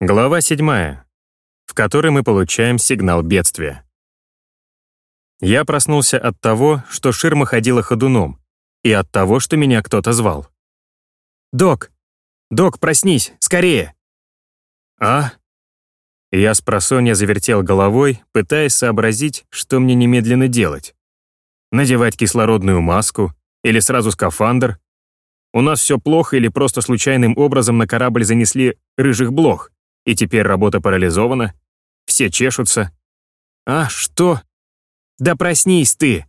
Глава 7, в которой мы получаем сигнал бедствия. Я проснулся от того, что ширма ходила ходуном, и от того, что меня кто-то звал. «Док! Док, проснись! Скорее!» «А?» Я с просонья завертел головой, пытаясь сообразить, что мне немедленно делать. Надевать кислородную маску или сразу скафандр? У нас все плохо или просто случайным образом на корабль занесли рыжих блох? И теперь работа парализована. Все чешутся. А, что? Да проснись ты!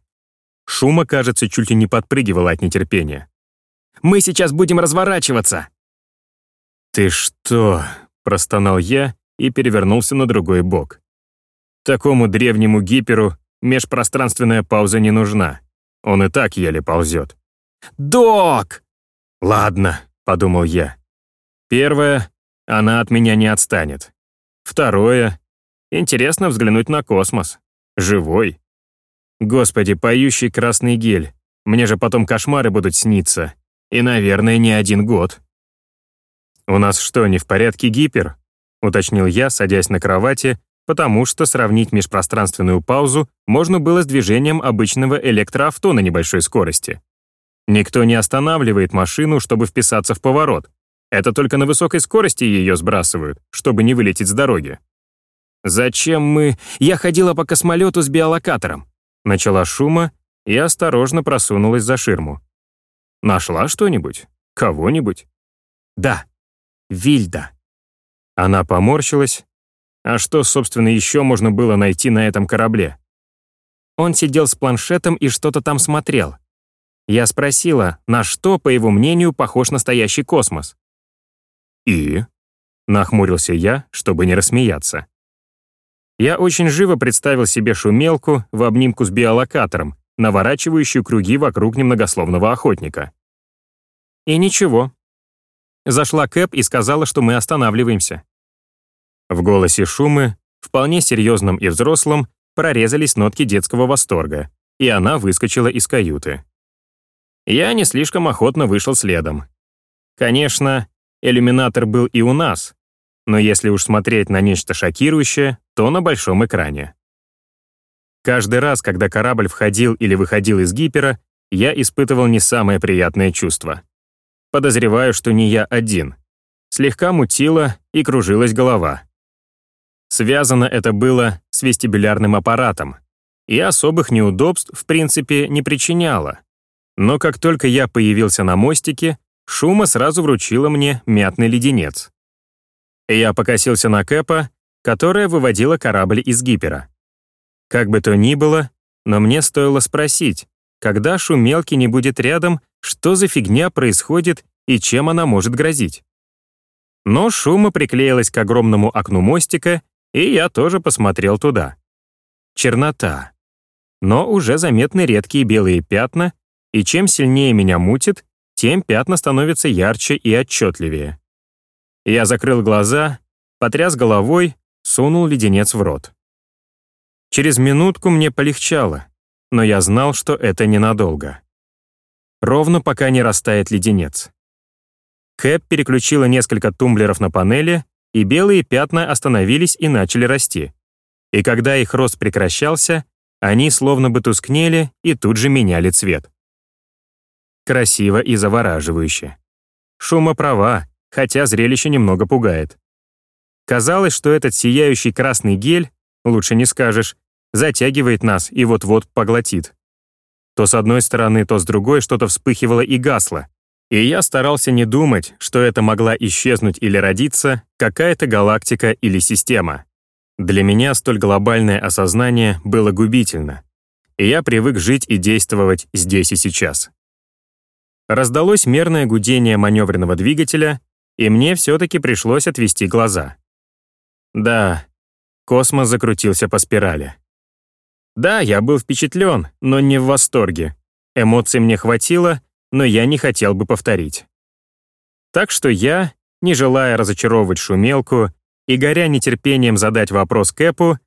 Шума, кажется, чуть ли не подпрыгивала от нетерпения. Мы сейчас будем разворачиваться. Ты что? Простонал я и перевернулся на другой бок. Такому древнему гиперу межпространственная пауза не нужна. Он и так еле ползет. «Док!» «Ладно», — подумал я. Первое она от меня не отстанет. Второе. Интересно взглянуть на космос. Живой. Господи, поющий красный гель. Мне же потом кошмары будут сниться. И, наверное, не один год. «У нас что, не в порядке гипер?» — уточнил я, садясь на кровати, потому что сравнить межпространственную паузу можно было с движением обычного электроавто на небольшой скорости. Никто не останавливает машину, чтобы вписаться в поворот. Это только на высокой скорости ее сбрасывают, чтобы не вылететь с дороги. «Зачем мы...» «Я ходила по космолету с биолокатором». Начала шума и осторожно просунулась за ширму. «Нашла что-нибудь? Кого-нибудь?» «Да, Вильда». Она поморщилась. А что, собственно, еще можно было найти на этом корабле? Он сидел с планшетом и что-то там смотрел. Я спросила, на что, по его мнению, похож настоящий космос. «И?» — нахмурился я, чтобы не рассмеяться. Я очень живо представил себе шумелку в обнимку с биолокатором, наворачивающую круги вокруг немногословного охотника. И ничего. Зашла Кэп и сказала, что мы останавливаемся. В голосе Шумы, вполне серьезном и взрослом, прорезались нотки детского восторга, и она выскочила из каюты. Я не слишком охотно вышел следом. Конечно, Иллюминатор был и у нас, но если уж смотреть на нечто шокирующее, то на большом экране. Каждый раз, когда корабль входил или выходил из гипера, я испытывал не самое приятное чувство. Подозреваю, что не я один. Слегка мутила и кружилась голова. Связано это было с вестибулярным аппаратом, и особых неудобств, в принципе, не причиняло. Но как только я появился на мостике, Шума сразу вручила мне мятный леденец. Я покосился на Кэпа, которая выводила корабль из гипера. Как бы то ни было, но мне стоило спросить, когда шумелки не будет рядом, что за фигня происходит и чем она может грозить. Но шума приклеилась к огромному окну мостика, и я тоже посмотрел туда. Чернота. Но уже заметны редкие белые пятна, и чем сильнее меня мутит, тем пятна становятся ярче и отчетливее. Я закрыл глаза, потряс головой, сунул леденец в рот. Через минутку мне полегчало, но я знал, что это ненадолго. Ровно пока не растает леденец. Кэп переключила несколько тумблеров на панели, и белые пятна остановились и начали расти. И когда их рост прекращался, они словно бы тускнели и тут же меняли цвет красиво и завораживающе. Шума права, хотя зрелище немного пугает. Казалось, что этот сияющий красный гель, лучше не скажешь, затягивает нас и вот-вот поглотит. То с одной стороны, то с другой что-то вспыхивало и гасло. И я старался не думать, что это могла исчезнуть или родиться какая-то галактика или система. Для меня столь глобальное осознание было губительно. И я привык жить и действовать здесь и сейчас. Раздалось мерное гудение маневренного двигателя, и мне все-таки пришлось отвести глаза. Да, космос закрутился по спирали. Да, я был впечатлен, но не в восторге. Эмоций мне хватило, но я не хотел бы повторить. Так что я, не желая разочаровывать шумелку и горя нетерпением задать вопрос Кэпу,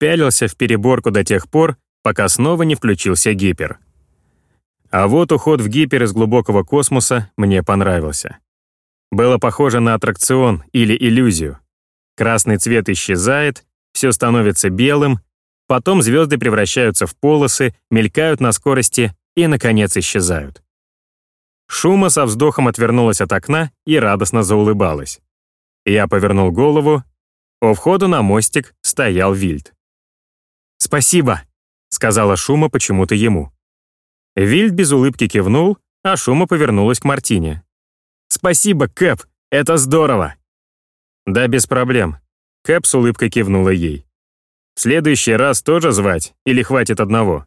пялился в переборку до тех пор, пока снова не включился гипер. А вот уход в гипер из глубокого космоса мне понравился. Было похоже на аттракцион или иллюзию. Красный цвет исчезает, все становится белым, потом звезды превращаются в полосы, мелькают на скорости и, наконец, исчезают. Шума со вздохом отвернулась от окна и радостно заулыбалась. Я повернул голову. У входа на мостик стоял Вильд. «Спасибо», — сказала Шума почему-то ему. Вильд без улыбки кивнул, а Шума повернулась к Мартине. «Спасибо, Кэп, это здорово!» «Да, без проблем». Кэп с улыбкой кивнула ей. «В следующий раз тоже звать или хватит одного?»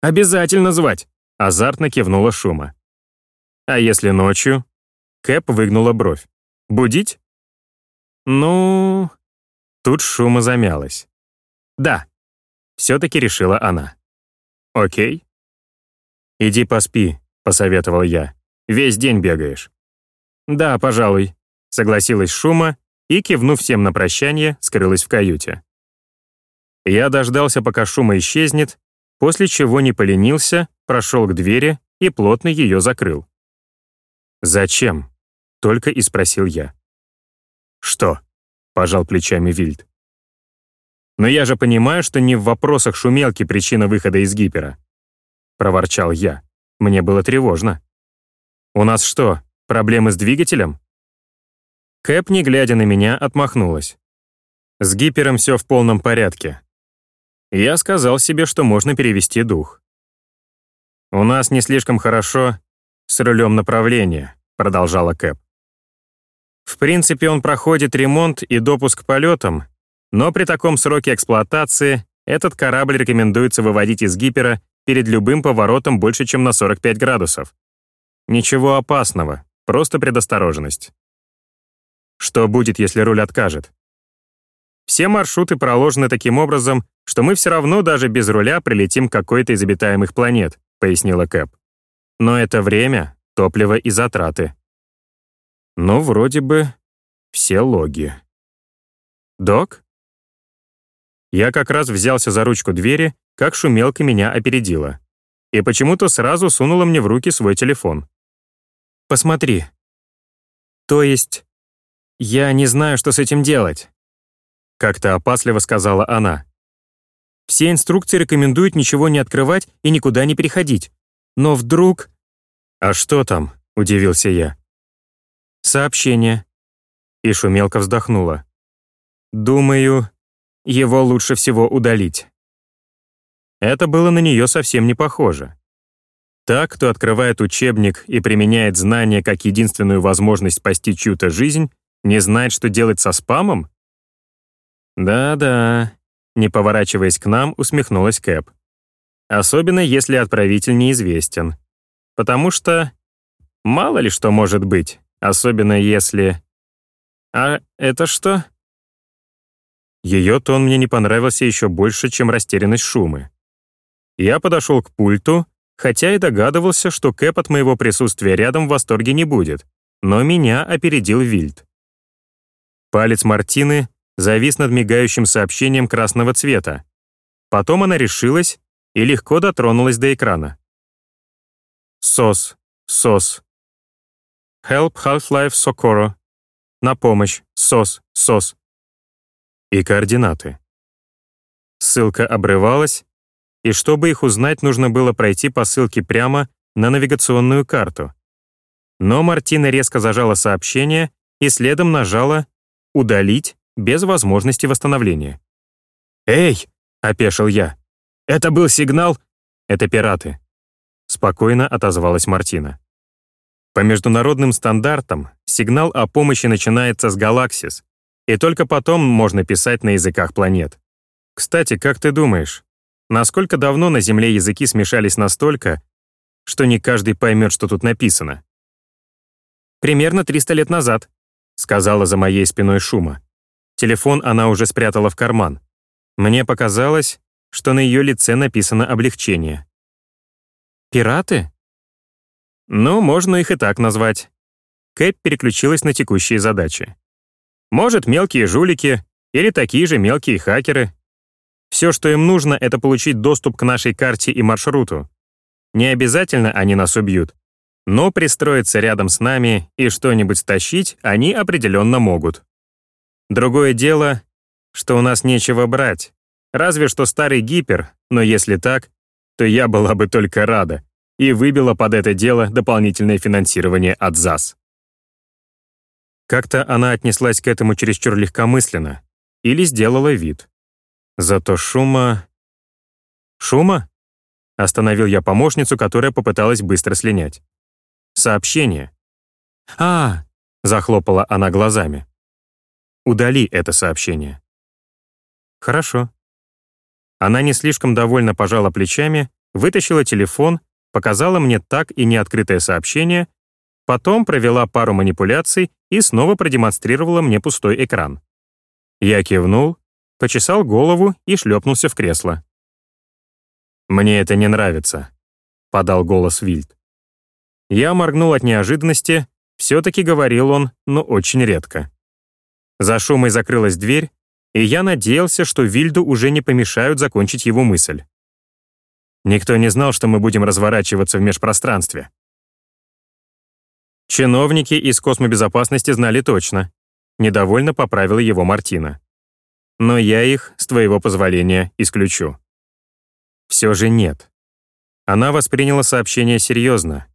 «Обязательно звать!» Азартно кивнула Шума. «А если ночью?» Кэп выгнула бровь. «Будить?» «Ну...» Тут Шума замялась. «Да», — все-таки решила она. «Окей». «Иди поспи», — посоветовал я. «Весь день бегаешь». «Да, пожалуй», — согласилась Шума и, кивнув всем на прощание, скрылась в каюте. Я дождался, пока шума исчезнет, после чего не поленился, прошел к двери и плотно ее закрыл. «Зачем?» — только и спросил я. «Что?» — пожал плечами Вильд. «Но я же понимаю, что не в вопросах шумелки причина выхода из гипера», — проворчал я. Мне было тревожно. «У нас что, проблемы с двигателем?» Кэп, не глядя на меня, отмахнулась. С гипером все в полном порядке. Я сказал себе, что можно перевести дух. «У нас не слишком хорошо с рулем направления», продолжала Кэп. В принципе, он проходит ремонт и допуск к полетам, но при таком сроке эксплуатации этот корабль рекомендуется выводить из гипера перед любым поворотом больше, чем на 45 градусов. Ничего опасного, просто предосторожность. Что будет, если руль откажет? Все маршруты проложены таким образом, что мы все равно даже без руля прилетим к какой-то из обитаемых планет, пояснила Кэп. Но это время, топливо и затраты. Ну, вроде бы все логи. Док? Я как раз взялся за ручку двери, как шумелка меня опередила. И почему-то сразу сунула мне в руки свой телефон. «Посмотри». «То есть «Я не знаю, что с этим делать», — как-то опасливо сказала она. «Все инструкции рекомендуют ничего не открывать и никуда не переходить. Но вдруг...» «А что там?» — удивился я. «Сообщение». И шумелка вздохнула. «Думаю, его лучше всего удалить». Это было на нее совсем не похоже. Так, кто открывает учебник и применяет знания как единственную возможность спасти чью-то жизнь, не знает, что делать со спамом? Да-да, не поворачиваясь к нам, усмехнулась Кэп. Особенно если отправитель неизвестен. Потому что мало ли что может быть, особенно если... А это что? Ее тон мне не понравился еще больше, чем растерянность шумы. Я подошел к пульту, хотя и догадывался, что Кэп от моего присутствия рядом в восторге не будет, но меня опередил Вильд. Палец Мартины завис над мигающим сообщением красного цвета. Потом она решилась и легко дотронулась до экрана. СОС, СОС. Help Half-Life Socorro. На помощь, СОС, СОС. И координаты. Ссылка обрывалась, и чтобы их узнать, нужно было пройти по ссылке прямо на навигационную карту. Но Мартина резко зажала сообщение и следом нажала удалить без возможности восстановления. «Эй!» — опешил я. «Это был сигнал?» «Это пираты», — спокойно отозвалась Мартина. По международным стандартам сигнал о помощи начинается с галаксис, и только потом можно писать на языках планет. Кстати, как ты думаешь, насколько давно на Земле языки смешались настолько, что не каждый поймет, что тут написано? Примерно 300 лет назад, сказала за моей спиной шума. Телефон она уже спрятала в карман. Мне показалось, что на ее лице написано облегчение. «Пираты?» «Ну, можно их и так назвать». Кэп переключилась на текущие задачи. «Может, мелкие жулики или такие же мелкие хакеры. Все, что им нужно, это получить доступ к нашей карте и маршруту. Не обязательно они нас убьют, но пристроиться рядом с нами и что-нибудь стащить они определенно могут. Другое дело, что у нас нечего брать. Разве что старый гипер, но если так, то я была бы только рада и выбила под это дело дополнительное финансирование от ЗАС. Как-то она отнеслась к этому чересчур легкомысленно или сделала вид. Зато шума... Шума? Остановил я помощницу, которая попыталась быстро слинять. Сообщение. «А!» — захлопала она глазами. «Удали это сообщение». «Хорошо». Она не слишком довольно пожала плечами, вытащила телефон, показала мне так и неоткрытое сообщение, потом провела пару манипуляций и снова продемонстрировала мне пустой экран. Я кивнул, почесал голову и шлепнулся в кресло. «Мне это не нравится», — подал голос Вильд. Я моргнул от неожиданности, все-таки говорил он, но очень редко. За шумой закрылась дверь, и я надеялся, что Вильду уже не помешают закончить его мысль. Никто не знал, что мы будем разворачиваться в межпространстве. Чиновники из космобезопасности знали точно. Недовольно поправила его Мартина. Но я их, с твоего позволения, исключу. Все же нет. Она восприняла сообщение серьезно,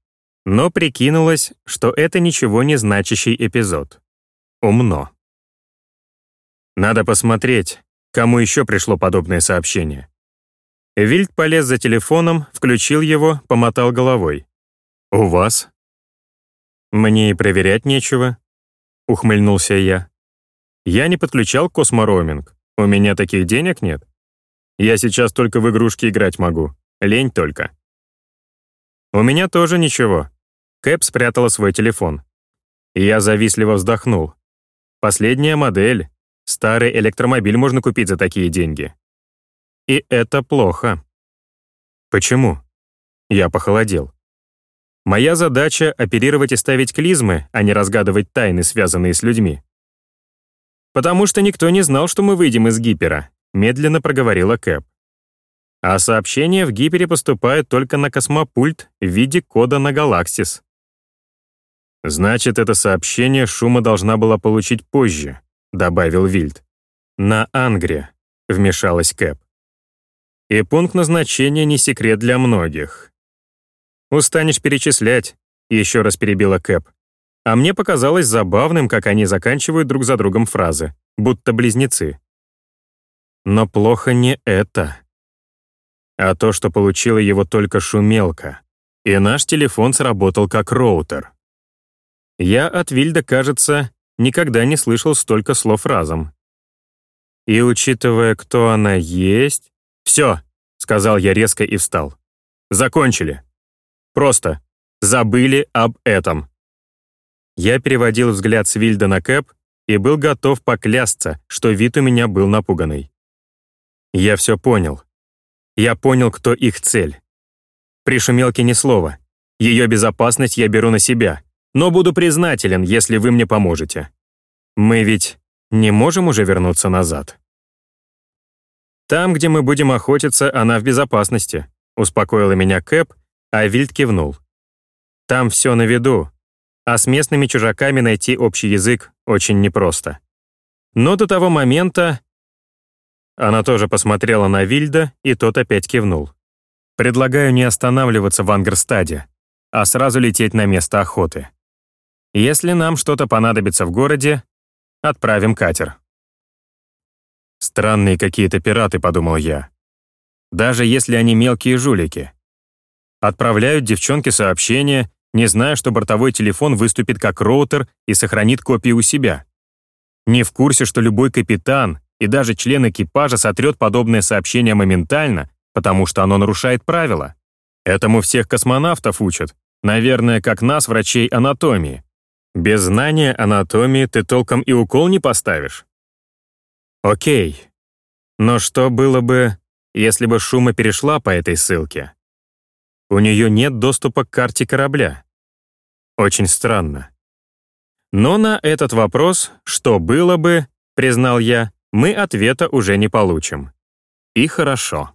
но прикинулась, что это ничего не значащий эпизод. Умно. Надо посмотреть, кому еще пришло подобное сообщение. Вильд полез за телефоном, включил его, помотал головой. «У вас?» «Мне и проверять нечего», — ухмыльнулся я. «Я не подключал космороуминг. У меня таких денег нет. Я сейчас только в игрушки играть могу. Лень только». «У меня тоже ничего». Кэп спрятала свой телефон. Я завистливо вздохнул. «Последняя модель. Старый электромобиль можно купить за такие деньги». И это плохо. Почему? Я похолодел. Моя задача — оперировать и ставить клизмы, а не разгадывать тайны, связанные с людьми. «Потому что никто не знал, что мы выйдем из гипера», — медленно проговорила Кэп. А сообщения в гипере поступают только на космопульт в виде кода на Галаксис. «Значит, это сообщение Шума должна была получить позже», — добавил Вильд. «На Ангре», — вмешалась Кэп. «И пункт назначения не секрет для многих. «Устанешь перечислять», — еще раз перебила Кэп. А мне показалось забавным, как они заканчивают друг за другом фразы, будто близнецы. Но плохо не это, а то, что получила его только шумелка, и наш телефон сработал как роутер. Я от Вильда, кажется, никогда не слышал столько слов разом. И учитывая, кто она есть... «Все», — сказал я резко и встал. «Закончили». Просто забыли об этом. Я переводил взгляд с Вильда на Кэп и был готов поклясться, что вид у меня был напуганный. Я все понял. Я понял, кто их цель. При шумелке ни слова. Ее безопасность я беру на себя, но буду признателен, если вы мне поможете. Мы ведь не можем уже вернуться назад. Там, где мы будем охотиться, она в безопасности, успокоила меня Кэп а Вильд кивнул. Там все на виду, а с местными чужаками найти общий язык очень непросто. Но до того момента... Она тоже посмотрела на Вильда, и тот опять кивнул. Предлагаю не останавливаться в Ангерстаде, а сразу лететь на место охоты. Если нам что-то понадобится в городе, отправим катер. Странные какие-то пираты, подумал я. Даже если они мелкие жулики. Отправляют девчонке сообщение, не зная, что бортовой телефон выступит как роутер и сохранит копию у себя. Не в курсе, что любой капитан и даже член экипажа сотрет подобное сообщение моментально, потому что оно нарушает правила. Этому всех космонавтов учат. Наверное, как нас, врачей анатомии. Без знания анатомии ты толком и укол не поставишь. Окей. Но что было бы, если бы Шума перешла по этой ссылке? У нее нет доступа к карте корабля. Очень странно. Но на этот вопрос, что было бы, признал я, мы ответа уже не получим. И хорошо.